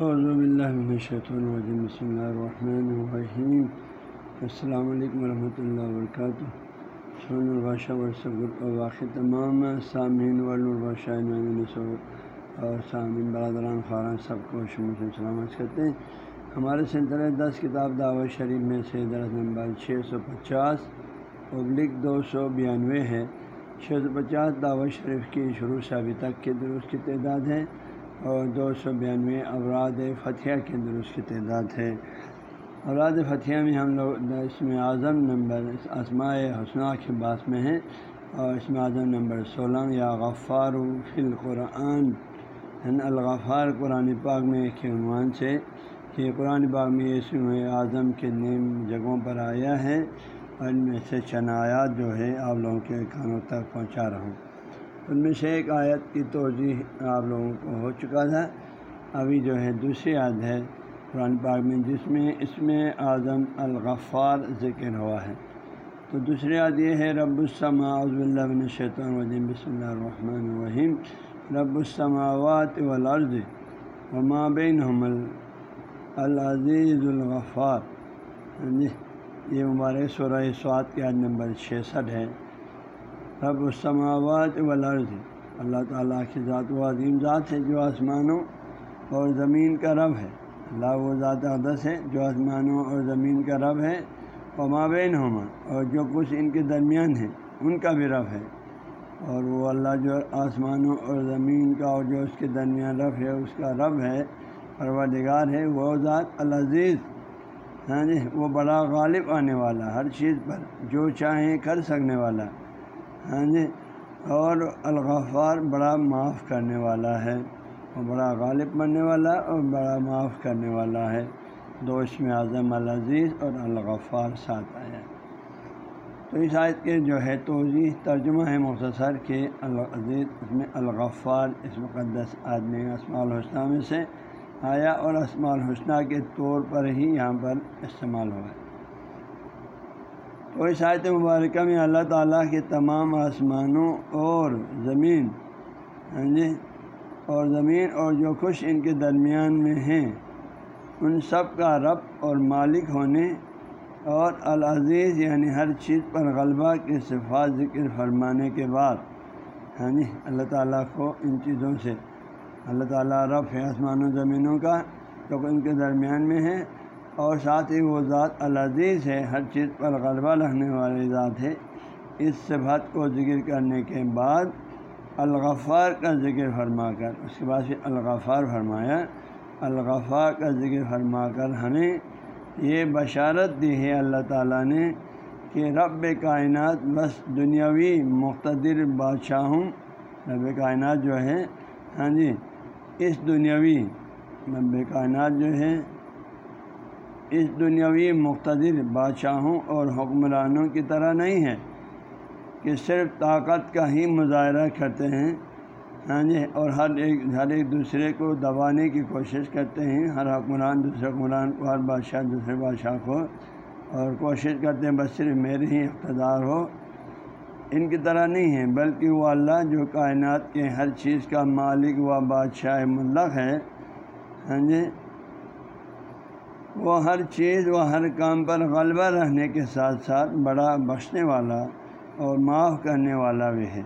الشیطان الرجیم، بسم اللہ الرحمن الرحیم۔ السلام علیکم ورحمۃ اللہ وبرکاتہ۔ سون البادشہ ورثہ اور واقع تمام سامعین والبادشاہ اور سامعین، برادران خاران سب کو شمع سلامت کرتے ہیں۔ ہمارے سلسلے دس کتاب دعوت شریف میں سے درس نمبر چھ سو پچاس، پبلک دو سو بیانوے ہے۔ چھ سو پچاس دعوت شریف کی شروع سے ابھی تک کے درست کی تعداد ہے۔ اور دو سو بیانوے اوراد فتح کے درست کی تعداد ہے۔ اوراد فتح میں ہم لوگ اس میں اعظم نمبر اسماء حسنہ کے باس میں ہیں اور اس میں اعظم نمبر سولہ یا غفار فی القرآن۔ الغفار قرآن پاک میں ایک عنوان سے کہ قرآن پاک میں اسم اعظم کے نیم جگہوں پر آیا ہے اور ان میں سے چنایات جو ہے آپ لوگوں کے کانوں تک پہنچا رہا ہوں۔ ان میں سے ایک آیت کی توجہ آپ لوگوں کو ہو چکا تھا۔ ابھی جو ہے دوسری آیت ہے قرآن پاک میں، جس میں اس میں اعظم الغفار ذکر ہوا ہے۔ تو دوسری یاد یہ ہے، رب السما عزب اللہ بن شیطان الدین بسم اللہ الرحمن الرحیم۔ رب السماوات والارض وما بینہم العزیز الغفار۔ جی یہ مبارک سورہ سوات کی عاد نمبر چھسٹھ ہے۔ رب السماوات والارض۔ اللہ تعالیٰ کی ذات و عظیم ذات ہے جو آسمانوں اور زمین کا رب ہے۔ اللہ وہ ذات اقدس ہے جو آسمانوں اور زمین کا رب ہے۔ اور مابین ہوما اور جو کچھ ان کے درمیان ہے، ان کا بھی رب ہے۔ اور وہ اللہ جو آسمانوں اور زمین کا اور جو اس کے درمیان رب ہے، اس کا رب ہے، پروردگار ہے، وہ ذات العزیز۔ ہاں جی وہ بڑا غالب آنے والا، ہر چیز پر جو چاہیں کر سکنے والا۔ ہاں جی اور الغفار بڑا معاف کرنے والا ہے، اور بڑا غالب بننے والا اور بڑا معاف کرنے والا ہے۔ دو میں اعظم العزیز اور الغفار ساتھ آیا۔ تو اس آیت کے جو ہے توضیح، ترجمہ ہے مختصر کہ العزیز اس میں الغفار، اس مقدس آدمی اسماع الحسنہ میں سے آیا، اور اسماع الحسنہ کے طور پر ہی یہاں پر استعمال ہوا۔ ہے تو اس آیت مبارکہ میں اللہ تعالیٰ کے تمام آسمانوں اور زمین ہاں جی اور زمین اور جو خوش ان کے درمیان میں ہیں، ان سب کا رب اور مالک ہونے اور العزیز یعنی ہر چیز پر غلبہ کی صفات ذکر فرمانے کے بعد ہاں جی اللہ تعالیٰ کو ان چیزوں سے، اللہ تعالیٰ رب ہے آسمان و زمینوں کا جو ان کے درمیان میں ہے اور ساتھ ہی وہ ذات العزیز ہے، ہر چیز پر غلبہ رکھنے والی ذات ہے۔ اس صفت کو ذکر کرنے کے بعد الغفار کا ذکر فرما کر، اس کے بعد پھر الغفار فرمایا۔ الغفار کا ذکر فرما کر ہمیں یہ بشارت دی ہے اللہ تعالیٰ نے کہ رب کائنات بس دنیاوی مقتدر بادشاہوں، رب کائنات جو ہے ہاں جی اس دنیاوی رب کائنات جو ہے اس دنیاوی مقتدر بادشاہوں اور حکمرانوں کی طرح نہیں ہے کہ صرف طاقت کا ہی مظاہرہ کرتے ہیں ہاں جی اور ہر ایک ہر ایک دوسرے کو دبانے کی کوشش کرتے ہیں۔ ہر حکمران دوسرے حکمران کو، ہر بادشاہ دوسرے بادشاہ کو اور کوشش کرتے ہیں بس صرف میرے ہی اقتدار ہو۔ ان کی طرح نہیں ہے، بلکہ وہ اللہ جو کائنات کے ہر چیز کا مالک و بادشاہ ملک ہے ہاں جی وہ ہر چیز و ہر کام پر غلبہ رہنے کے ساتھ ساتھ بڑا بخشنے والا اور معاف کرنے والا بھی ہے۔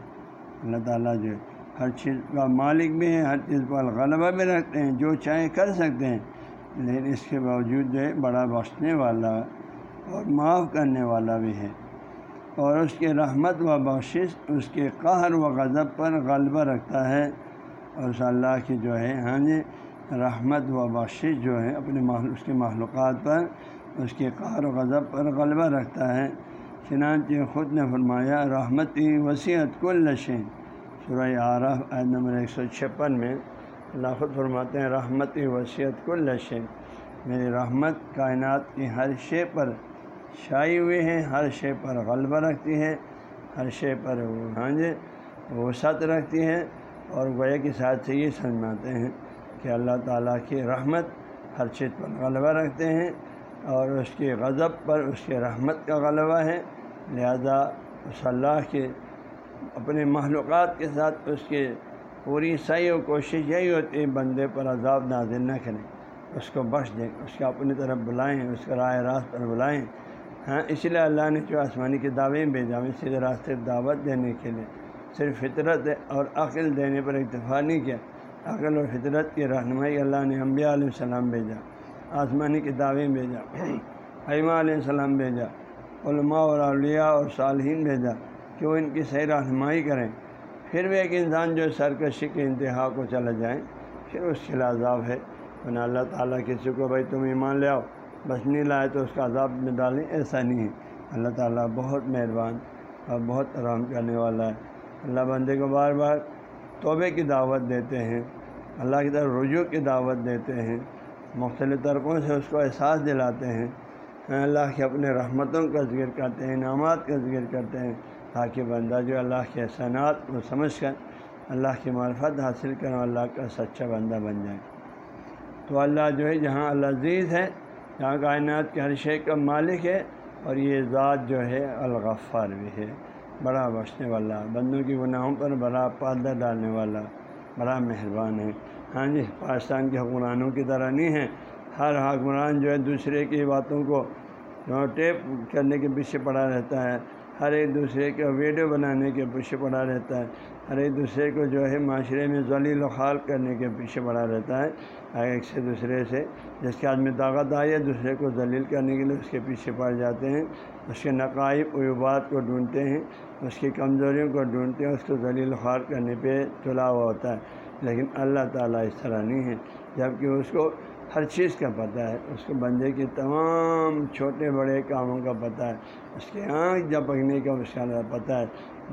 اللہ تعالیٰ جو ہر چیز کا مالک بھی ہے، ہر چیز پر غلبہ بھی رکھتے ہیں، جو چاہے کر سکتے ہیں، لیکن اس کے باوجود جو ہے بڑا بخشنے والا اور معاف کرنے والا بھی ہے۔ اور اس کے رحمت و بخشش، اس کے قہر و غضب پر غلبہ رکھتا ہے۔ اور صلی اللہ کی جو ہے ہاں جی رحمت و بخشش جو ہے اپنے اس کے معلومات پر، اس کے قار و غضب پر غلبہ رکھتا ہے۔ چنانچہ خود نے فرمایا رحمتی وسیعت کل لشین سورہ عارف عید نمبر ایک سو چھپن میں اللہ خود فرماتے ہیں رحمتی وسیعت کل لشین میری رحمت کائنات کی ہر شے پر چھائی ہوئی ہے، ہر شے پر غلبہ رکھتی ہے، ہر شے پر ہاں جی وسعت رکھتی ہے اور گویا کے ساتھ سے یہ سمجھاتے ہیں۔ کہ اللہ تعالیٰ کی رحمت ہر چیز پر غلبہ رکھتے ہیں اور اس کے غضب پر اس کے رحمت کا غلبہ ہے۔ لہذا اس اللہ کے اپنے معلومات کے ساتھ اس کے پوری صحیح و کوشش یہی ہوتی ہے، بندے پر عذاب نازل نہ کریں۔ اس کو بخش دیں، اس کو اپنی طرف بلائیں، اس کو رائے راست پر بلائیں۔ ہاں اس لیے اللہ نے جو آسمانی کتابیں بھیجا ہمیں سیدھے راستے دعوت دینے کے لیے صرف فطرت اور عقل دینے پر اکتفا نہیں کیا۔ عقل اور فطرت کی رہنمائی اللہ نے انبیاء علیہ السلام بھیجا، آسمانی کتابیں بھیجا حیمہ علیہ السلام بھیجا، علماء اور اولیاء اور صالحین بھیجا کہ وہ ان کی صحیح رہنمائی کریں۔ پھر بھی ایک انسان جو سرکشی کے انتہا کو چلا جائیں پھر اس کے لیے عذاب ہے۔ ورنہ اللہ تعالیٰ کسی کو بھائی تم ایمان لے آؤ، بس نہیں لائے تو اس کا عذاب میں ڈالیں، ایسا نہیں ہے۔ اللہ تعالیٰ بہت مہربان اور بہت آرام کرنے والا ہے۔ اللہ بندے کو بار بار توبے کی دعوت دیتے ہیں۔ اللہ کی طرف رجوع کی دعوت دیتے ہیں، مختلف طرقوں سے اس کو احساس دلاتے ہیں۔ اللہ کے اپنے رحمتوں کا ذکر کرتے ہیں، انعامات کا ذکر کرتے ہیں تاکہ بندہ جو اللہ کے احسانات کو سمجھ کر، اللہ کی معرفت حاصل کر اللہ کا سچا بندہ بن جائے۔ تو اللہ جو ہے، جہاں اللہ عزیز ہے، جہاں کائنات کے ہر شے کا مالک ہے اور یہ ذات جو ہے، الغفار بھی ہے، بڑا بخشنے والا، بندوں کی گناہوں پر بڑا پردہ ڈالنے والا۔ بڑا مہربان ہے۔ ہاں جی پاکستان کے حکمرانوں کی طرح نہیں ہے ہر حکمران جو ہے دوسرے کی باتوں کو ٹیپ کرنے کے پیچھے پڑا رہتا ہے۔ ہر ایک دوسرے کے ویڈیو بنانے کے پیچھے پڑا رہتا ہے۔ ہر ایک دوسرے کو جو ہے معاشرے میں ذلیل و خال کرنے کے پیچھے پڑا رہتا ہے۔ ایک سے دوسرے سے۔ جس کے آدمی طاقت آئی ہے، دوسرے کو ذلیل کرنے کے لیے اس کے پیچھے پڑ جاتے ہیں۔ اس کے نقائب عیوبات کو ڈھونڈتے ہیں۔ اس کی کمزوریوں کو ڈھونڈتے ہیں۔ اس کو ذلیل خوار کرنے پہ تلا ہوا ہوتا ہے۔ لیکن اللہ تعالیٰ اس طرح نہیں ہے۔ جبکہ اس کو ہر چیز کا پتہ ہے، اس کو بندے کے تمام چھوٹے بڑے کاموں کا پتہ ہے، اس کے آنکھ جھپکنے کا اس کا پتہ ہے،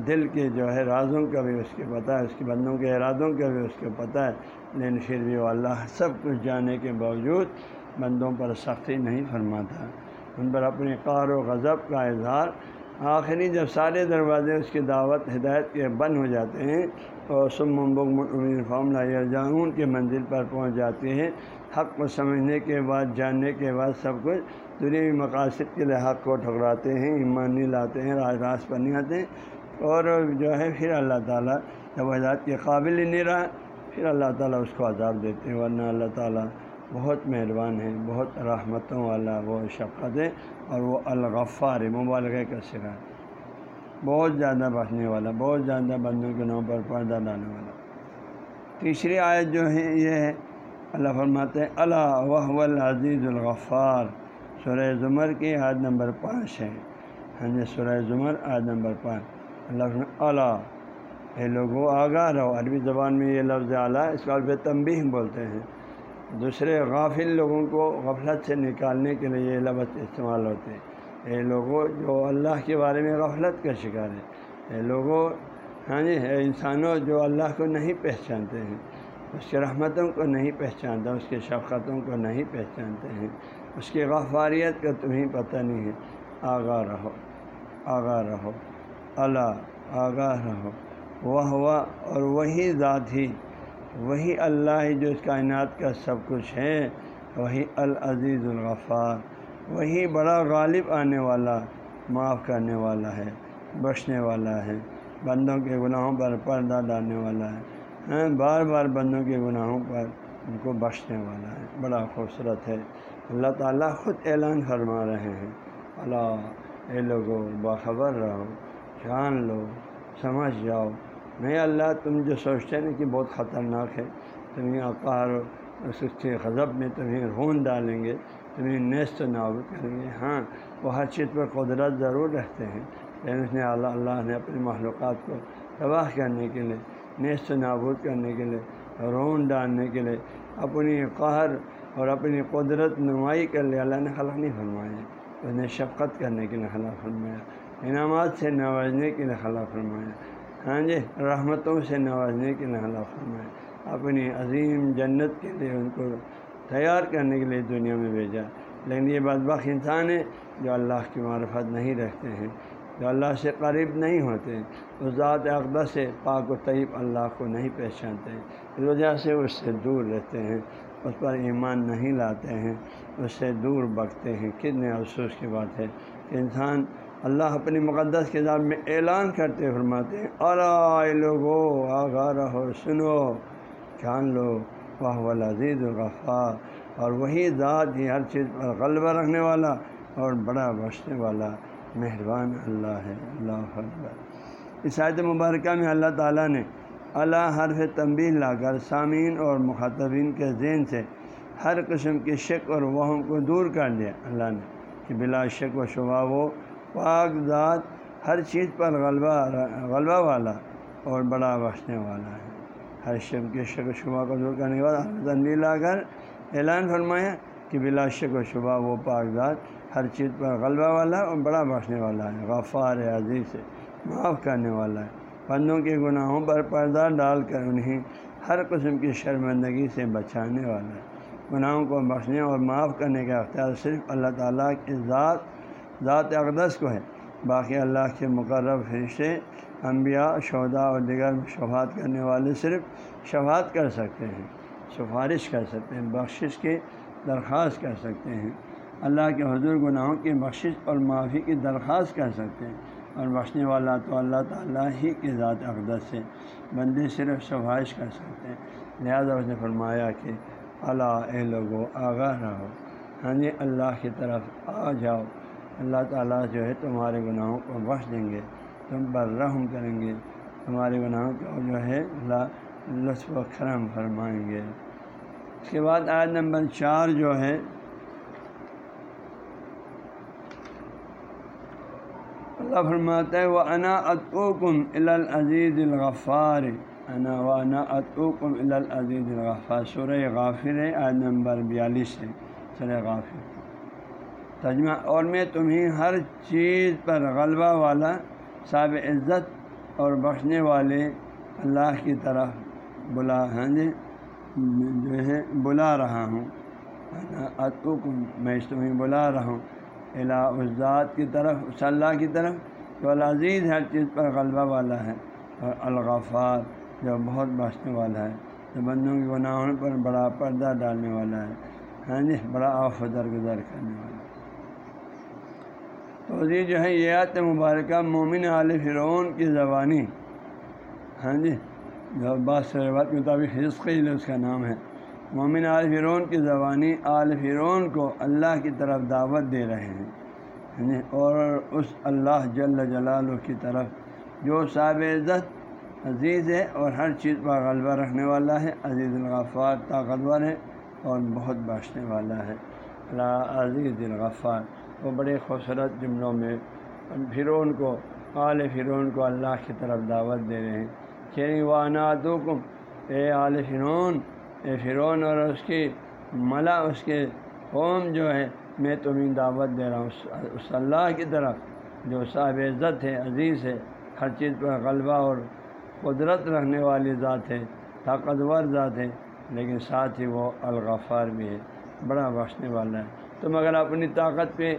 دل کے جو ہے رازوں کا بھی اس کے پتہ ہے، اس کے بندوں کے ارادوں کا بھی اس کو پتہ ہے۔ لیکن پھر بھی وہ اللہ سب کچھ جانے کے باوجود بندوں پر سختی نہیں فرماتا۔ ان پر اپنے قار و غضب کا اظہار۔ آخری جب سارے دروازے اس کی دعوت، ہدایت کے بند ہو جاتے ہیں اور سم فام جاؤن کے منزل پر پہنچ جاتے ہیں۔ حق کو سمجھنے کے بعد، جاننے کے بعد سب کچھ دنیا مقاصد کے لیے حق کو ٹھکراتے ہیں، ایمان نہیں لاتے ہیں راج راس پر نہیں آتے ہیں۔ اور جو ہے، پھر اللہ تعالیٰ جب ہدایت کے قابل ہی نہیں رہا، پھر اللہ تعالیٰ اس کو عذاب دیتے ہیں۔ ورنہ اللہ تعالیٰ بہت مہربان ہے بہت رحمتوں والا وہ شفقت ہے اور وہ الغفار ہے مبالغہ کا سرا۔ ہے بہت زیادہ بچنے والا، بہت زیادہ بندوں کے نام پر پردہ ڈالنے والا۔ تیسری آیت جو ہے، یہ ہے اللہ فرماتے ہیں، اللہ وہ العزیز الغفار. سورہ زمر کی عاد نمبر پانچ ہے۔ ہاں جی سورہ زمر عاد نمبر پانچ۔ اللہ اللہ، اے لوگوں آگاہ رہو۔ عربی زبان میں یہ لفظ اعلیٰ اس کا تنبیہ بولتے ہیں۔ دوسرے، غافل لوگوں کو غفلت سے نکالنے کے لیے یہ لفظ استعمال ہوتے ہیں۔ اے لوگوں جو اللہ کے بارے میں غفلت کا شکار ہے۔ اے لوگوں ہاں جی انسانوں جو اللہ کو نہیں پہچانتے ہیں۔ اس کے رحمتوں کو نہیں پہچانتا، اس کے شفقتوں کو نہیں پہچانتے ہیں۔ اس کی غفاریت کا تمہیں پتہ نہیں ہے۔ آگاہ رہو آگاہ رہو، اللہ آگاہ رہو۔ وہ ہوا اور وہی ذات ہی، وہی اللہ ہی جو اس کائنات کا سب کچھ ہے۔ وہی العزیز الغفار، وہی بڑا غالب آنے والا، معاف کرنے والا ہے، بخشنے والا ہے، بندوں کے گناہوں پر پردہ ڈالنے والا ہے۔ بار بار بندوں کے گناہوں پر ان کو بخشنے والا ہے۔ بڑا خوبصورت ہے۔ اللہ تعالیٰ خود اعلان فرما رہے ہیں۔ اللہ، اے لوگو باخبر رہو، جان لو، سمجھ جاؤ۔ نہیں اللہ، تم جو سوچتے ہیں کہ بہت خطرناک ہے، تمہیں اقار اس کے غضب میں تمہیں رون ڈالیں گے، تمہیں نیست نابود کریں گے۔ ہاں وہ ہر چیز پر قدرت ضرور رہتے ہیں۔ لیکن اس نے اللہ اللہ نے اپنی معلومات کو تباہ کرنے کے لیے نیست نابود کرنے کے لیے، رون ڈالنے کے لیے، اپنی قہر اور اپنی قدرت نمائی کر لے اللہ نے خلق نہیں فرمایا۔ اس نے شفقت کرنے کے لیے خلا فرمایا۔ انعامات سے نوازنے کے لیے خلا فرمایا۔ ہاں جی رحمتوں سے نوازنے کے لیے اللہ فرمائے اپنی عظیم جنت کے لیے ان کو تیار کرنے کے لیے دنیا میں بھیجا۔ لیکن یہ بات انسان ہے جو اللہ کی معرفت نہیں رکھتے ہیں۔ جو اللہ سے قریب نہیں ہوتے اس ذات اقدہ سے پاک و طیب اللہ کو نہیں پہچانتے، اس وجہ سے اس سے دور رہتے ہیں، اس پر ایمان نہیں لاتے ہیں، اس سے دور بگتے ہیں۔ کتنے افسوس کی بات ہے کہ انسان اللہ اپنی مقدس کتاب میں اعلان کرتے فرماتے ہیں اور لوگو آگاہ رہو سنو، جان لو واہ عزیز الغفار اور وہی ذات ہی ہر چیز پر غلبہ رکھنے والا اور بڑا بخشنے والا مہربان اللہ ہے، اللہ اس آیت مبارکہ میں اللہ تعالیٰ نے اللہ حرف تنبیہ لا کر سامعین اور مخاطبین کے ذہن سے ہر قسم کی شک اور وہم کو دور کر دیا۔ اللہ نے کہ بلا شک و شبہ وہ پاک ذات ہر چیز پر غلبہ غلبہ والا اور بڑا بخشنے والا ہے۔ ہر شب کے شک و شبہ کو دور کرنے کے بعد تنبیہ لا کر اعلان فرمایا کہ بلا شک و شبہ وہ پاک ذات ہر چیز پر غلبہ والا اور بڑا بخشنے والا ہے، غفار عزیز سے معاف کرنے والا ہے۔ بندوں کے گناہوں پر پردہ ڈال کر انہیں ہر قسم کی شرمندگی سے بچانے والا ہے۔ گناہوں کو بخشنے اور معاف کرنے کا اختیار صرف اللہ تعالیٰ کی ذات ذات اقدس کو ہے۔ باقی اللہ کے مقرب فرشتے، انبیاء شہدا اور دیگر شفات کرنے والے صرف شفات کر سکتے ہیں، سفارش کر سکتے ہیں، بخشش کی درخواست کر سکتے ہیں۔ اللہ کے حضور گناہوں کی بخشش اور معافی کی درخواست کر سکتے ہیں اور بخشنے والا تو اللہ تعالیٰ ہی کی ذات اقدس سے بندے صرف سفارش کر سکتے ہیں۔ لہٰذا اس نے فرمایا کہ اللہ اے لوگو، آگاہ رہو۔ ہاں جی اللہ کی طرف آ جاؤ۔ اللہ تعالیٰ جو ہے تمہارے گناہوں کو بخش دیں گے۔ تم پر رحم کریں گے۔ تمہارے گناہوں کو جو ہے لطف و کرم فرمائیں گے۔ اس کے بعد آج نمبر چار جو ہے اللہ فرماتا ہے وہ انا اتوکم العزیز الغفار انا و اتوکم العزیز الغفار۔ سورہ غافر ہے آج نمبر بیالیس ہے سر غافر۔ تجمہ اور میں تمہیں ہر چیز پر غلبہ والا صاب عزت اور بخشنے والے اللہ کی طرف بلا ہاں جی جو ہے، بلا رہا ہوں۔ اتوکم میں تمہیں بلا رہا ہوں۔ الا اس ذات کی طرف اس اللہ کی طرف، جو العزیز ہر چیز پر غلبہ والا ہے، اور الغفار جو بہت بخشنے والا ہے، جو بندوں کے گناہوں پر بڑا پردہ ڈالنے والا ہے ہاں جی بڑا آف درگزر کرنے والا تو یہ جو ہے، یہ آت مبارکہ مومن عال فرعون کی زبانی ہاں جی جو بات روایت کے مطابق حصقیل اس کا نام ہے۔ مومن عال فرعون کی زبانی عال فرعون کو اللہ کی طرف دعوت دے رہے ہیں۔ یعنی اور اس اللہ جل جلال کی طرف جو صاب عزت، عزیز ہے اور ہر چیز پر غلبہ رکھنے والا ہے، عزیز الغفار، طاقتور ہے اور بہت بخشنے والا ہے۔ اللہ عزیز الغفار۔ وہ بڑے خوبصورت جملوں میں فرعون کو عال فرعون کو اللہ کی طرف دعوت دے رہے ہیں۔ کہ واناتوں کو اے عال فرعون فرعون، اور اس کی ملا، اس کے قوم جو ہے، میں تمہیں دعوت دے رہا ہوں۔ اس اللہ کی طرف جو صاحب عزت ہے، عزیز ہے، ہر چیز پر غلبہ اور قدرت رکھنے والی ذات ہے، طاقتور ذات ہے، لیکن ساتھ ہی وہ الغفار بھی ہے، بڑا بخشنے والا ہے۔ تم اگر اپنی طاقت پہ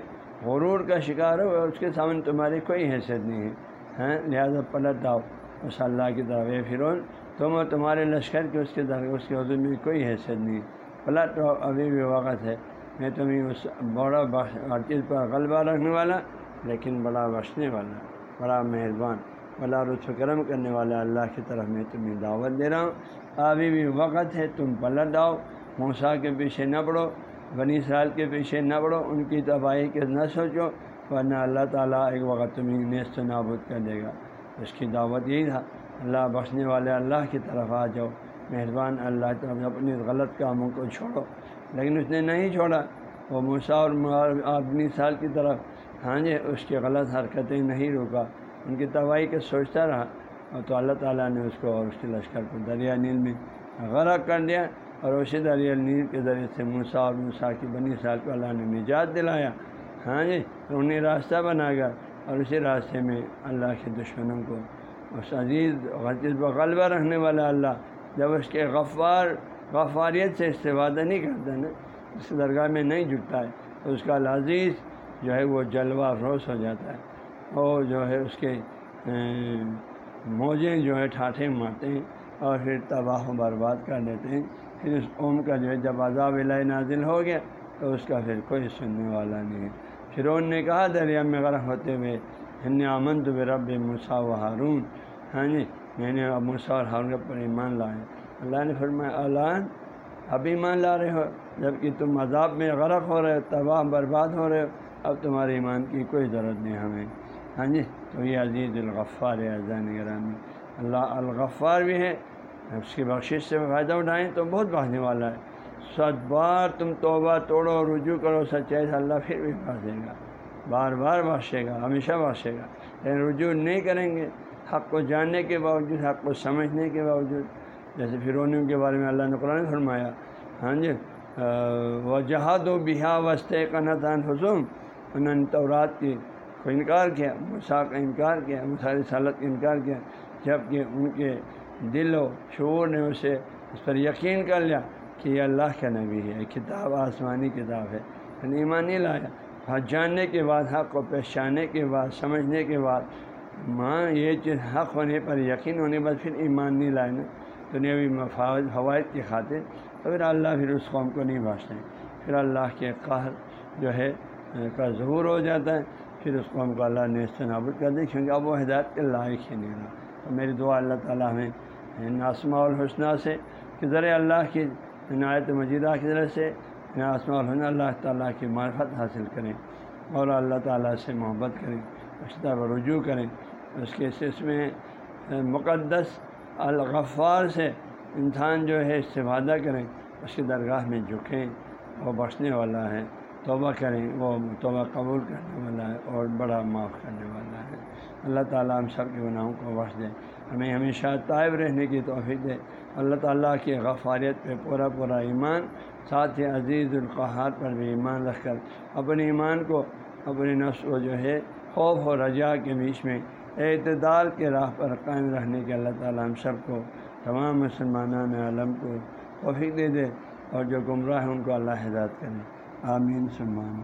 غرور کا شکار ہو، اس کے سامنے تمہاری کوئی حیثیت نہیں ہے ہاں؟ لہٰذا پلٹ آؤ، اس اللہ کی طرف۔ اے فرون تم اور تمہارے لشکر کے اس کے در اس کے حضور میں کوئی حیثیت نہیں۔ پلٹ آؤ ابھی بھی وقت ہے۔ میں تمہیں اس بڑا بخش ہر چیز پر غلبہ رکھنے والا، لیکن بڑا بخشنے والا، بڑا مہربان، بڑا رتف کرم کرنے والا اللہ کی طرف میں تمہیں دعوت دے رہا ہوں۔ ابھی بھی وقت ہے، تم پلٹ آؤ۔ موسا کے پیچھے نہ پڑو بنی سال کے پیچھے نہ پڑو ان کی تباہی کے نہ سوچو۔ ورنہ اللہ تعالیٰ ایک وقت تمہیں نیست و نابود کر دے گا۔ اس کی دعوت یہی تھا۔ اللہ بخشنے والے اللہ کی طرف آ جاؤ۔ مہربان اللہ طرف اپنی غلط کاموں کو چھوڑو۔ لیکن اس نے نہیں چھوڑا۔ وہ موسا اور اپنی سال کی طرف ہاں جی اس کی غلط حرکتیں نہیں روکا۔ ان کی تباہی کے سوچتا رہا۔ اور تو اللہ تعالیٰ نے اس کو اور اس کے لشکر کو دریا نیل میں غرق کر دیا۔ اور اسی دریا نیل کے ذریعے سے موسا اور موسا کی بنی سال کو اللہ نے نجات دلایا۔ ہاں جی انہیں راستہ بنا گیا۔ اور اسی راستے میں اللہ کے دشمنوں کو اس عزیز غزیز غلبہ رکھنے والا اللہ، جب اس کے غفار، غفاریت سے استفادہ نہیں کرتا نا، اس درگاہ میں نہیں جٹتا ہے، تو اس کا لذیذ جو ہے وہ جلوہ روس ہو جاتا ہے اور جو ہے اس کے موجیں جو ہے ٹھاٹھے مارتے ہیں اور پھر تباہ و برباد کر دیتے ہیں۔ پھر اس قوم کا جو ہے جب عذاب الہ نازل ہو گیا، تو اس کا پھر کوئی سننے والا نہیں ہے۔ فرعون نے کہا، دریا میں غرق ہوتے ہوئے ہن امن تو رب مسا و ہارون۔ ہاں جی میں نے موسا اور ہارون پر ایمان لائے اللہ نے فرمایا، اعلان، اب ایمان لا رہے ہو جبکہ تم عذاب میں غرق ہو رہے ہو، تباہ برباد ہو رہے ہو، اب تمہارے ایمان کی کوئی ضرورت نہیں ہمیں۔ ہاں جی تو یہ عزیز الغفار ہے اذان گرامی اللہ الغفار بھی ہے، اس کی بخشش سے فائدہ اٹھائیں، تو بہت بھاگنے والا ہے۔ سات بار تم توبہ توڑو، رجوع کرو، سچائی سے اللہ پھر بھی بھاگ دے گا۔ بار بار بخشے گا، ہمیشہ بخشے گا۔ لیکن رجوع نہیں کریں گے حق کو جاننے کے باوجود، حق کو سمجھنے کے باوجود، جیسے فرونیوں کے بارے میں اللہ نے قرآن فرمایا۔ ہاں جی وہ جہاد و بہا وسطے کا حسوم انہوں نے تورات کی کو انکار کیا مسا کا انکار کیا مساری سالت کا انکار کیا جبکہ ان کے دل و شعور نے اسے اس پر یقین کر لیا کہ یہ اللہ کا نبی ہے کتاب، آسمانی کتاب ہے۔ یعنی ایمان نہیں لایا۔ حق جاننے کے بعد، حق کو پہچانے کے بعد، سمجھنے کے بعد ماں، یہ چیز حق ہونے پر یقین ہونے بعد پھر ایمان نہیں لائے نا دنیاوی مفاد فوائد کی خاطر۔ تو پھر اللہ پھر اس قوم کو نہیں بھاشتے پھر اللہ کے قہر جو ہے، کا ظہور ہو جاتا ہے۔ پھر اس قوم کو اللہ نے نابود کر دی کیونکہ اب وہ ہدایت کے لائق ہی نہیں رہا۔ تو میری دعا اللہ تعالیٰ ہمیں ناسما الحسنہ سے، کہ ذرا اللہ کی عنایت مجیدہ کی ذرح سے آسما الحسن اللہ تعالیٰ کی معرفت حاصل کریں۔ اور اللہ تعالیٰ سے محبت کریں اس طرح رجوع کریں۔ اس کے اس میں مقدس الغفار سے انسان جو ہے استفادہ کریں، اس کی درگاہ میں جھکیں وہ بخشنے والا ہے، توبہ کریں، وہ توبہ قبول کرنے والا ہے اور بڑا معاف کرنے والا ہے۔ اللہ تعالیٰ ہم سب کے گناہوں کو بخش دے۔ ہمیں ہمیشہ طائب رہنے کی توفیق دے۔ اللہ تعالیٰ کی غفاریت پہ پورا پورا ایمان، ساتھ ہی عزیز القحار پر بھی ایمان رکھ کر اپنے ایمان کو، اپنی نفس کو جو ہے خوف و رجا کے بیچ میں اعتدال کے راہ پر قائم رہنے کے اللہ تعالیٰ ہم سب کو، تمام مسلمانان عالم کو توفیق دے دے اور جو گمراہ ہیں ان کو اللہ ہدایت کرے۔ آمین سلمان